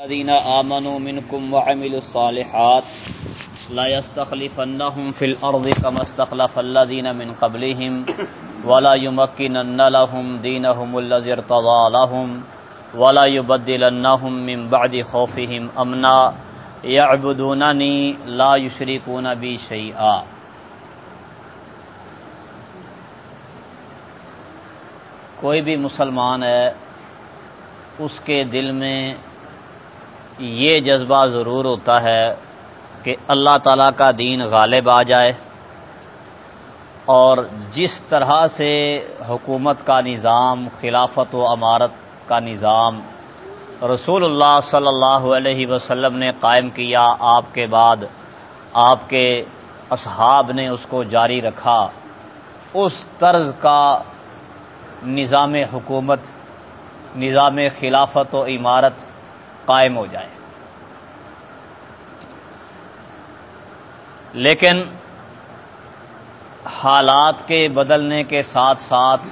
الذين آمنوا منكم وعملوا الصالحات لا يستخلفنهم في الأرض كما استخلف الذين من قبلهم ولا يمكنن لهم دينهم الذي ارتضى لهم ولا يبدلنهم من بعد خوفهم أمنا يعبدونني لا يشركون بي شيئا. کوئی بھی مسلمان ہے اس کے دل میں یہ جذبہ ضرور ہوتا ہے کہ اللہ تعالیٰ کا دین غالب آ جائے اور جس طرح سے حکومت کا نظام، خلافت و امارت کا نظام رسول اللہ صلی اللہ علیہ وسلم نے قائم کیا، آپ کے بعد آپ کے اصحاب نے اس کو جاری رکھا، اس طرز کا نظام حکومت، نظام خلافت و عمارت قائم ہو جائے۔ لیکن حالات کے بدلنے کے ساتھ ساتھ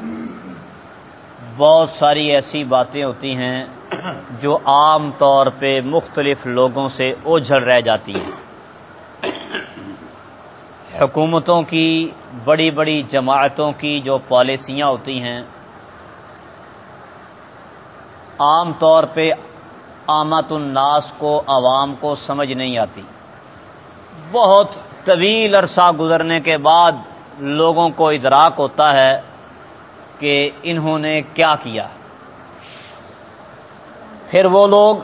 بہت ساری ایسی باتیں ہوتی ہیں جو عام طور پہ مختلف لوگوں سے اوجھل رہ جاتی ہیں۔ حکومتوں کی بڑی بڑی جماعتوں کی جو پالیسیاں ہوتی ہیں، عام طور پہ آمت الناس کو، عوام کو سمجھ نہیں آتی۔ بہت طویل عرصہ گزرنے کے بعد لوگوں کو ادراک ہوتا ہے کہ انہوں نے کیا کیا۔ پھر وہ لوگ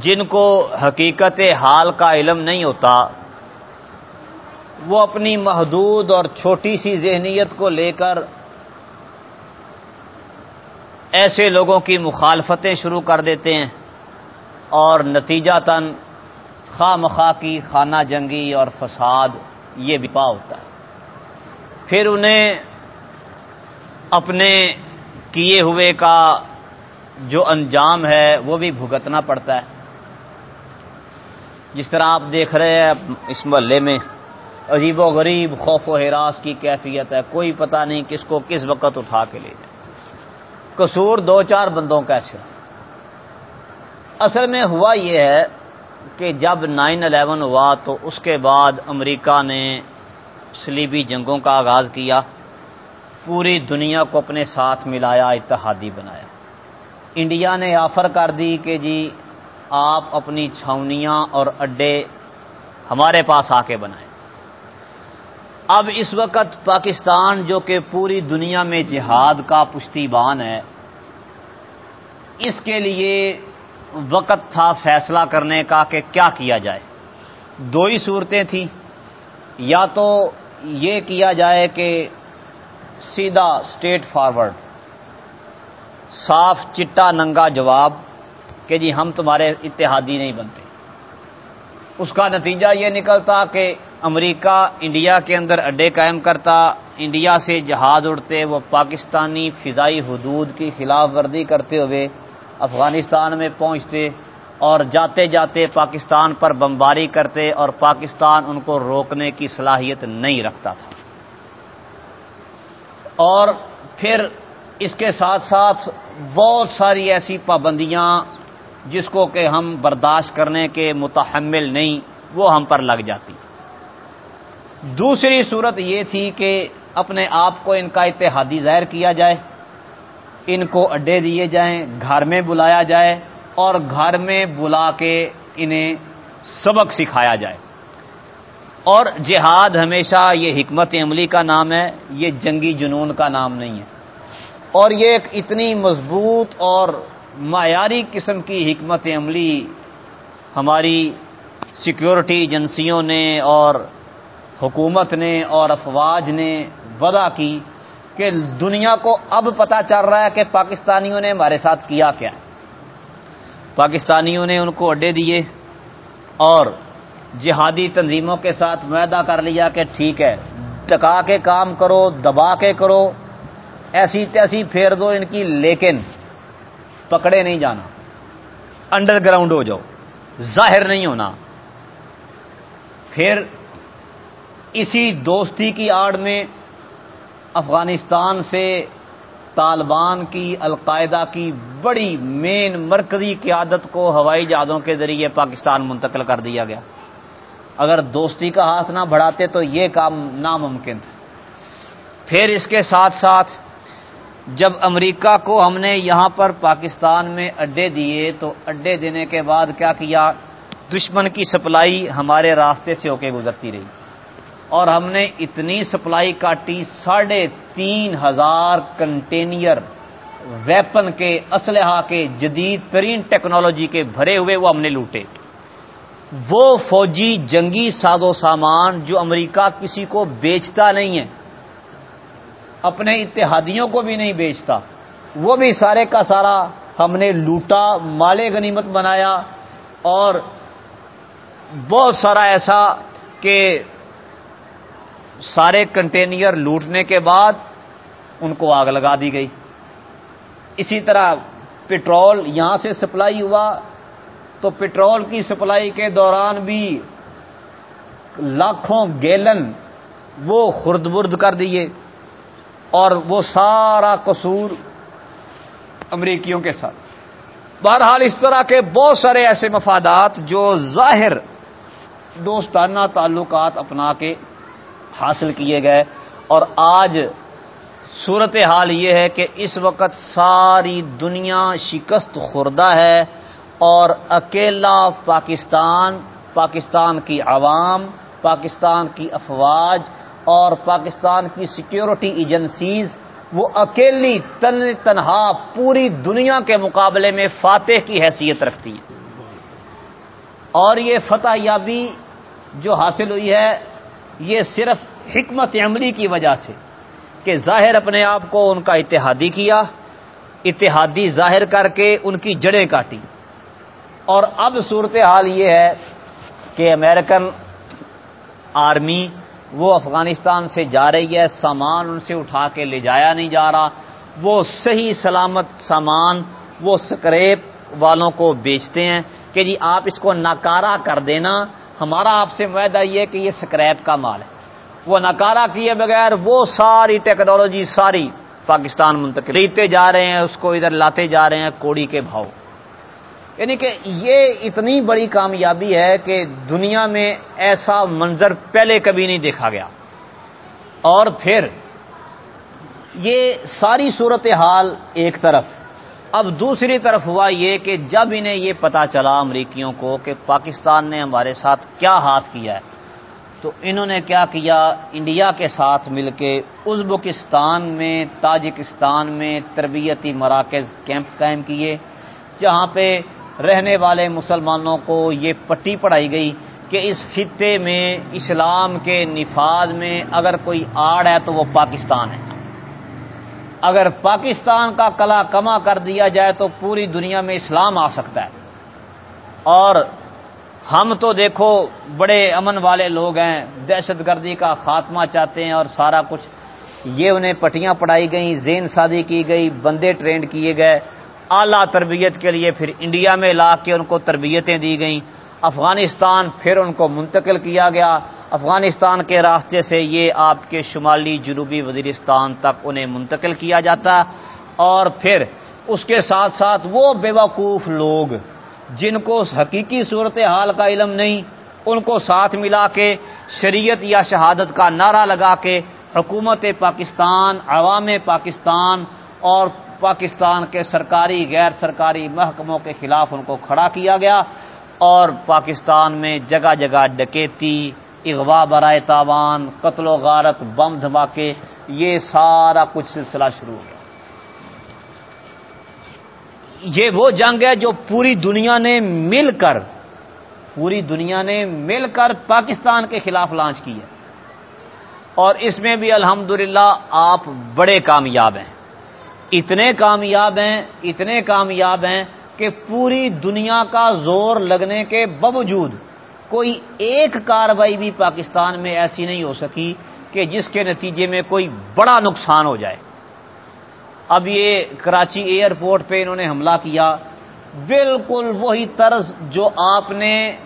جن کو حقیقت حال کا علم نہیں ہوتا، وہ اپنی محدود اور چھوٹی سی ذہنیت کو لے کر ایسے لوگوں کی مخالفتیں شروع کر دیتے ہیں۔ اور نتیجہ تن خواہ مخواہ کی خانہ جنگی اور فساد، یہ بپا ہوتا ہے۔ پھر انہیں اپنے کیے ہوئے کا جو انجام ہے، وہ بھی بھگتنا پڑتا ہے۔ جس طرح آپ دیکھ رہے ہیں، اس محلے میں عجیب و غریب خوف و حراس کی کیفیت ہے۔ کوئی پتہ نہیں کس کو کس وقت اٹھا کے لے جائے۔ قصور دو چار بندوں کا ایسے اصل میں ہوا یہ ہے کہ جب نائن الیون ہوا تو اس کے بعد امریکہ نے سلیبی جنگوں کا آغاز کیا، پوری دنیا کو اپنے ساتھ ملایا، اتحادی بنایا۔ انڈیا نے آفر کر دی کہ جی آپ اپنی چھاونیاں اور اڈے ہمارے پاس آ کے بنائیں۔ اب اس وقت پاکستان جو کہ پوری دنیا میں جہاد کا پشتی بان ہے، اس کے لیے وقت تھا فیصلہ کرنے کا کہ کیا کیا جائے۔ دو ہی صورتیں تھیں۔ یا تو یہ کیا جائے کہ سیدھا اسٹیٹ فارورڈ، صاف چٹا ننگا جواب کہ جی ہم تمہارے اتحادی نہیں بنتے۔ اس کا نتیجہ یہ نکلتا کہ امریکہ انڈیا کے اندر اڈے قائم کرتا، انڈیا سے جہاز اڑتے، وہ پاکستانی فضائی حدود کی خلاف ورزی کرتے ہوئے افغانستان میں پہنچتے اور جاتے جاتے پاکستان پر بمباری کرتے اور پاکستان ان کو روکنے کی صلاحیت نہیں رکھتا تھا۔ اور پھر اس کے ساتھ ساتھ بہت ساری ایسی پابندیاں جس کو کہ ہم برداشت کرنے کے متحمل نہیں، وہ ہم پر لگ جاتی۔ دوسری صورت یہ تھی کہ اپنے آپ کو ان کا اتحادی ظاہر کیا جائے۔ ان کو اڈے دیے جائیں، گھر میں بلایا جائے اور گھر میں بلا کے انہیں سبق سکھایا جائے۔ اور جہاد ہمیشہ یہ حکمت عملی کا نام ہے، یہ جنگی جنون کا نام نہیں ہے۔ اور یہ ایک اتنی مضبوط اور معیاری قسم کی حکمت عملی ہماری سیکیورٹی ایجنسیوں نے اور حکومت نے اور افواج نے ودا کی۔ کہ دنیا کو اب پتا چل رہا ہے کہ پاکستانیوں نے ہمارے ساتھ کیا کیا۔ پاکستانیوں نے ان کو اڈے دیے اور جہادی تنظیموں کے ساتھ معاہدہ کر لیا کہ ٹھیک ہے، ٹکا کے کام کرو، دبا کے کرو، ایسی تیسی پھیر دو ان کی، لیکن پکڑے نہیں جانا۔ انڈر گراؤنڈ ہو جاؤ، ظاہر نہیں ہونا۔ پھر اسی دوستی کی آڑ میں افغانستان سے طالبان کی، القاعدہ کی بڑی مین مرکزی قیادت کو ہوائی جہازوں کے ذریعے پاکستان منتقل کر دیا گیا۔ اگر دوستی کا ہاتھ نہ بڑھاتے تو یہ کام ناممکن تھا۔ پھر اس کے ساتھ ساتھ جب امریکہ کو ہم نے یہاں پر پاکستان میں اڈے دیے تو اڈے دینے کے بعد کیا کیا؟ دشمن کی سپلائی ہمارے راستے سے ہو کے گزرتی رہی۔ اور ہم نے اتنی سپلائی کاٹی ساڑھے تین ہزار کنٹینئر ویپن کے، اسلحہ کے، جدید ترین ٹیکنالوجی کے بھرے ہوئے وہ ہم نے لوٹے۔ وہ فوجی جنگی ساز و سامان جو امریکہ کسی کو بیچتا نہیں ہے، اپنے اتحادیوں کو بھی نہیں بیچتا، وہ بھی سارے کا سارا ہم نے لوٹا، مالے غنیمت بنایا اور بہت سارا ایسا کہ سارے کنٹینر لوٹنے کے بعد ان کو آگ لگا دی گئی۔ اسی طرح پٹرول یہاں سے سپلائی ہوا، تو پٹرول کی سپلائی کے دوران بھی لاکھوں گیلن وہ خرد برد کر دیے اور وہ سارا قصور امریکیوں کے ساتھ۔ بہرحال اس طرح کے بہت سارے ایسے مفادات جو ظاہر دوستانہ تعلقات اپنا کے حاصل کیے گئے۔ اور آج صورت حال یہ ہے کہ اس وقت ساری دنیا شکست خوردہ ہے اور اکیلا پاکستان پاکستان کی عوام، پاکستان کی افواج اور پاکستان کی سیکیورٹی ایجنسیز وہ اکیلی تن تنہا پوری دنیا کے مقابلے میں فاتح کی حیثیت رکھتی ہے اور یہ فتح یابی جو حاصل ہوئی ہے یہ صرف حکمت عملی کی وجہ سے کہ ظاہر اپنے آپ کو ان کا اتحادی کیا، اتحادی ظاہر کر کے ان کی جڑیں کاٹی اور اب صورتحال یہ ہے کہ امریکن آرمی وہ افغانستان سے جا رہی ہے، سامان ان سے اٹھا کے لے جایا نہیں جا رہا۔ وہ صحیح سلامت سامان، وہ سکریپ والوں کو بیچتے ہیں کہ جی آپ اس کو ناکارا کر دینا ہمارا آپ سے معاہدہ یہ کہ یہ سکریپ کا مال ہے۔ وہ ناکارا کیے بغیر وہ ساری ٹیکنالوجی، ساری پاکستان منتقل۔ ریتے جا رہے ہیں، اس کو ادھر لاتے جا رہے ہیں کوڑی کے بھاؤ۔ یعنی کہ یہ اتنی بڑی کامیابی ہے کہ دنیا میں ایسا منظر پہلے کبھی نہیں دیکھا گیا۔ اور پھر یہ ساری صورت حال ایک طرف۔ اب دوسری طرف ہوا یہ کہ جب انہیں یہ پتا چلا امریکیوں کو کہ پاکستان نے ہمارے ساتھ کیا ہاتھ کیا ہے، تو انہوں نے کیا کیا؟ انڈیا کے ساتھ مل کے ازبکستان میں، تاجکستان میں تربیتی مراکز کیمپ قائم کیے، جہاں پہ رہنے والے مسلمانوں کو یہ پٹی پڑھائی گئی کہ اس خطے میں اسلام کے نفاذ میں اگر کوئی آڑ ہے تو وہ پاکستان ہے۔ اگر پاکستان کا کلا کما کر دیا جائے تو پوری دنیا میں اسلام آ سکتا ہے۔ اور ہم تو دیکھو بڑے امن والے لوگ ہیں، دہشت گردی کا خاتمہ چاہتے ہیں اور سارا کچھ۔ یہ انہیں پٹیاں پڑھائی گئیں، زین سادی کی گئی، بندے ٹرینڈ کیے گئے۔ اعلیٰ تربیت کے لیے پھر انڈیا میں لا کے ان کو تربیتیں دی گئیں۔ افغانستان پھر ان کو منتقل کیا گیا۔ افغانستان کے راستے سے یہ آپ کے شمالی جنوبی وزیرستان تک انہیں منتقل کیا جاتا۔ اور پھر اس کے ساتھ ساتھ وہ بیوقوف لوگ جن کو حقیقی صورت حال کا علم نہیں، ان کو ساتھ ملا کے شریعت یا شہادت کا نعرہ لگا کے حکومت پاکستان، عوام پاکستان اور پاکستان کے سرکاری، غیر سرکاری محکموں کے خلاف ان کو کھڑا کیا گیا۔ اور پاکستان میں جگہ جگہ ڈکیتی، اغوا برائے تاوان، قتل و غارت، بم دھماکے، یہ سارا کچھ سلسلہ شروع ہو گیا۔ یہ وہ جنگ ہے جو پوری دنیا نے مل کر، پوری دنیا نے مل کر پاکستان کے خلاف لانچ کی ہے۔ اور اس میں بھی الحمدللہ آپ بڑے کامیاب ہیں۔ اتنے کامیاب ہیں، اتنے کامیاب ہیں کہ پوری دنیا کا زور لگنے کے باوجود کوئی ایک کاروائی بھی پاکستان میں ایسی نہیں ہو سکی کہ جس کے نتیجے میں کوئی بڑا نقصان ہو جائے۔ اب یہ کراچی ایئرپورٹ پہ انہوں نے حملہ کیا۔ بالکل وہی طرز جو آپ نے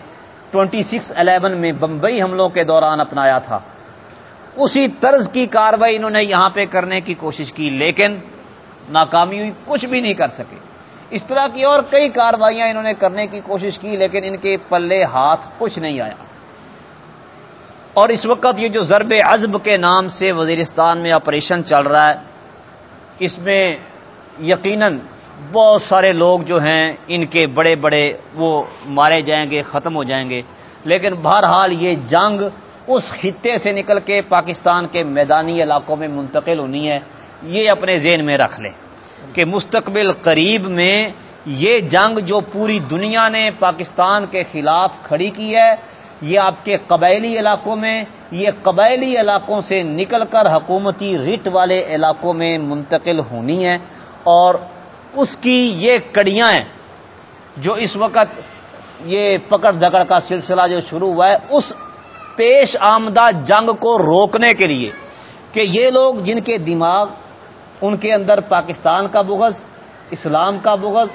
ٹوینٹی سکس الیون میں بمبئی حملوں کے دوران اپنایا تھا۔ اسی طرز کی کاروائی انہوں نے یہاں پہ کرنے کی کوشش کی، لیکن ناکامی ہوئی، کچھ بھی نہیں کر سکے۔ اس طرح کی اور کئی کاروائیاں انہوں نے کرنے کی کوشش کی، لیکن ان کے پلے ہاتھ کچھ نہیں آیا۔ اور اس وقت یہ جو ضرب عزب کے نام سے وزیرستان میں آپریشن چل رہا ہے، اس میں یقیناً بہت سارے لوگ جو ہیں، ان کے بڑے بڑے وہ مارے جائیں گے، ختم ہو جائیں گے۔ لیکن بہرحال یہ جنگ اس خطے سے نکل کے پاکستان کے میدانی علاقوں میں منتقل ہونی ہے، یہ اپنے ذہن میں رکھ لیں۔ کہ مستقبل قریب میں یہ جنگ جو پوری دنیا نے پاکستان کے خلاف کھڑی کی ہے، یہ آپ کے قبائلی علاقوں میں، یہ قبائلی علاقوں سے نکل کر حکومتی ریٹ والے علاقوں میں منتقل ہونی ہے اور اس کی یہ کڑیاں ہیں جو اس وقت یہ پکڑ دکڑ کا سلسلہ جو شروع ہوا ہے، اس پیش آمدہ جنگ کو روکنے کے لیے کہ یہ لوگ جن کے دماغ ان کے اندر پاکستان کا بغض، اسلام کا بغض،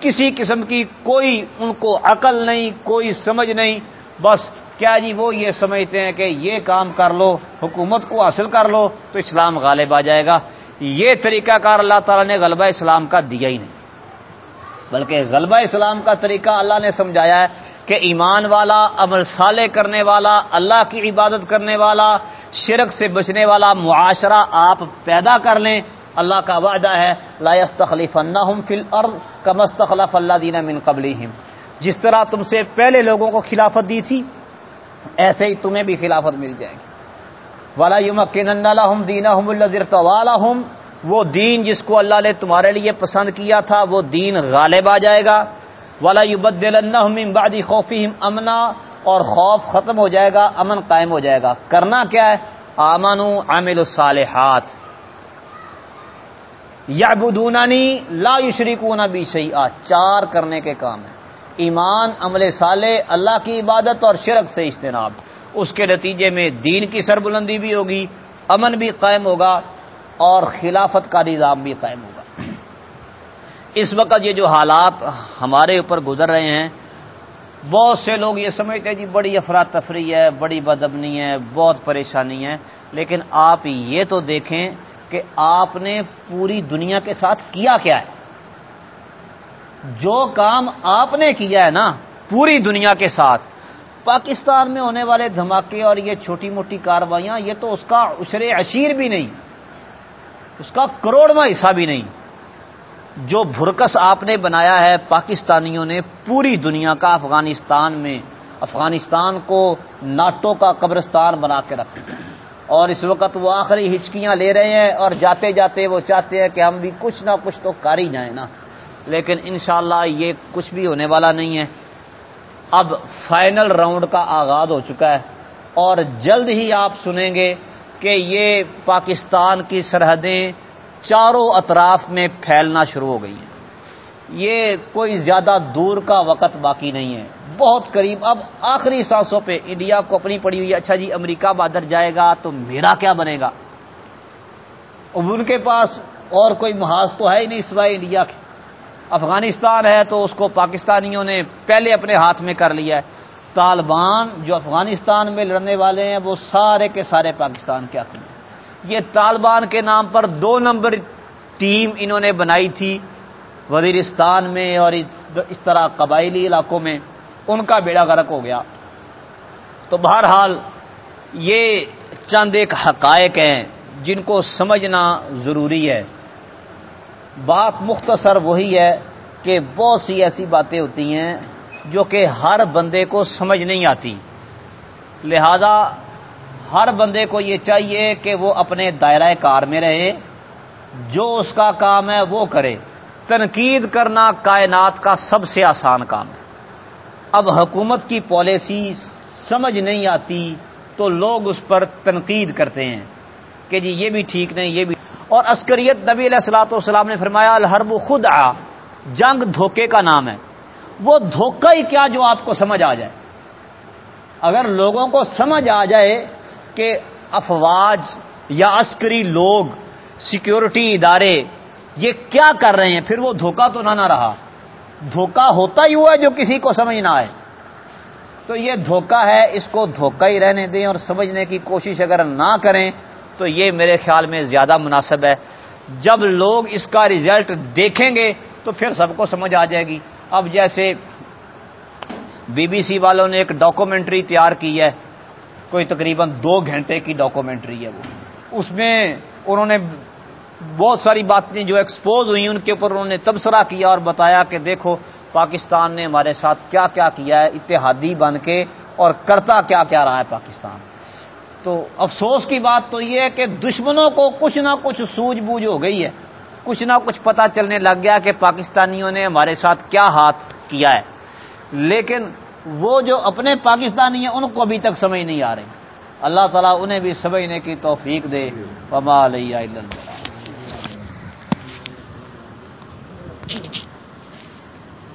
کسی قسم کی کوئی ان کو عقل نہیں، کوئی سمجھ نہیں، بس کیا جی وہ یہ سمجھتے ہیں کہ یہ کام کر لو، حکومت کو حاصل کر لو تو اسلام غالب آ جائے گا۔ یہ طریقہ کار اللہ تعالیٰ نے غلبہ اسلام کا دیا ہی نہیں۔ بلکہ غلبہ اسلام کا طریقہ اللہ نے سمجھایا ہے کہ ایمان والا، عمل صالح کرنے والا، اللہ کی عبادت کرنے والا شرک سے بچنے والا معاشرہ آپ پیدا کر لیں۔ اللہ کا وعدہ ہے، لا تخلیف فل ارض کمستخلف اللہ دینا من قبل جس طرح تم سے پہلے لوگوں کو خلافت دی تھی، ایسے ہی تمہیں بھی خلافت مل جائے گی۔ والا یوم دینا ہوں وہ دین جس کو اللہ نے تمہارے لیے پسند کیا تھا، وہ دین غالب آ جائے گا۔ والا بادی خوفی امنا اور خوف ختم ہو جائے گا، امن قائم ہو جائے گا۔ کرنا کیا ہے؟ آمن عامل الصالحات۔ یا بدونانی لا یشریکون بھی صحیح چار کرنے کے کام ہیں۔ ایمان، عمل صالح، اللہ کی عبادت اور شرک سے اجتناب۔ اس کے نتیجے میں دین کی سربلندی بھی ہوگی، امن بھی قائم ہوگا اور خلافت کا نظام بھی قائم ہوگا۔ اس وقت یہ جو حالات ہمارے اوپر گزر رہے ہیں بہت سے لوگ یہ سمجھتے ہیں جی بڑی افراتفری ہے، بڑی بدبنی ہے، بہت پریشانی ہے۔ لیکن آپ یہ تو دیکھیں کہ آپ نے پوری دنیا کے ساتھ کیا کیا ہے۔ جو کام آپ نے کیا ہے نا، پوری دنیا کے ساتھ۔ پاکستان میں ہونے والے دھماکے اور یہ چھوٹی موٹی کاروائیاں، یہ تو اس کا عشر عشیر بھی نہیں، اس کا کروڑواں حصہ بھی نہیں۔ جو بھرکس آپ نے بنایا ہے، پاکستانیوں نے پوری دنیا کا افغانستان میں، افغانستان کو ناٹو کا قبرستان بنا کے رکھ اور اس وقت وہ آخری ہچکیاں لے رہے ہیں اور جاتے جاتے وہ چاہتے ہیں کہ ہم بھی کچھ نہ کچھ تو کر ہی جائیں نا۔ لیکن انشاءاللہ یہ کچھ بھی ہونے والا نہیں ہے۔ اب فائنل راؤنڈ کا آغاز ہو چکا ہے۔ اور جلد ہی آپ سنیں گے کہ یہ پاکستان کی سرحدیں چاروں اطراف میں پھیلنا شروع ہو گئی ہیں۔ یہ کوئی زیادہ دور کا وقت باقی نہیں ہے۔ بہت قریب۔ اب آخری سانسوں پہ انڈیا کو اپنی پڑی ہوئی اچھا جی امریکہ بادر جائے گا تو میرا کیا بنے گا؟ اب ان کے پاس اور کوئی محاذ تو ہے ہی نہیں سوائے انڈیا کے۔ افغانستان ہے تو اس کو پاکستانیوں نے پہلے اپنے ہاتھ میں کر لیا ہے۔ طالبان جو افغانستان میں لڑنے والے ہیں، وہ سارے کے سارے پاکستان کے حق میں یہ طالبان کے نام پر دو نمبر ٹیم انہوں نے بنائی تھی، وزیرستان میں اور اس طرح قبائلی علاقوں میں، ان کا بیڑا غرق ہو گیا۔ تو بہرحال یہ چند ایک حقائق ہیں جن کو سمجھنا ضروری ہے۔ بات مختصر وہی ہے کہ بہت سی ایسی باتیں ہوتی ہیں جو کہ ہر بندے کو سمجھ نہیں آتی۔ لہذا ہر بندے کو یہ چاہیے کہ وہ اپنے دائرہ کار میں رہے، جو اس کا کام ہے وہ کرے۔ تنقید کرنا کائنات کا سب سے آسان کام ہے۔ اب حکومت کی پالیسی سمجھ نہیں آتی تو لوگ اس پر تنقید کرتے ہیں کہ جی یہ بھی ٹھیک نہیں، یہ بھی۔ اور عسکریت نبی علیہ السلاۃ والسلام نے فرمایا، الحرب خود آ، جنگ دھوکے کا نام ہے۔ وہ دھوکہ ہی کیا جو آپ کو سمجھ آ جائے۔ اگر لوگوں کو سمجھ آ جائے کہ افواج یا عسکری لوگ، سیکیورٹی ادارے، یہ کیا کر رہے ہیں؟ پھر وہ دھوکہ تو نہ نہ رہا۔ دھوکہ ہوتا ہی ہوا ہے جو کسی کو سمجھ نہ آئے۔ تو یہ دھوکہ ہے، اس کو دھوکہ ہی رہنے دیں اور سمجھنے کی کوشش اگر نہ کریں تو یہ میرے خیال میں زیادہ مناسب ہے۔ جب لوگ اس کا ریزلٹ دیکھیں گے تو پھر سب کو سمجھ آ جائے گی۔ اب جیسے بی بی سی والوں نے ایک ڈاکومنٹری تیار کی ہے۔ کوئی تقریباً دو گھنٹے کی ڈاکومنٹری ہے وہ۔ اس میں انہوں نے بہت ساری باتیں جو ایکسپوز ہوئی ان کے اوپر انہوں نے تبصرہ کیا اور بتایا کہ دیکھو، پاکستان نے ہمارے ساتھ کیا کیا کیا ہے، اتحادی بن کے اور کرتا کیا کیا رہا ہے پاکستان۔ تو افسوس کی بات تو یہ ہے کہ دشمنوں کو کچھ نہ کچھ سوجھ بوجھ ہو گئی ہے۔ کچھ نہ کچھ پتا چلنے لگ گیا کہ پاکستانیوں نے ہمارے ساتھ کیا ہاتھ کیا ہے۔ لیکن وہ جو اپنے پاکستانی ہیں، ان کو ابھی تک سمجھ نہیں آ رہی۔ اللہ تعالیٰ انہیں بھی سمجھنے کی توفیق دے۔ علیہ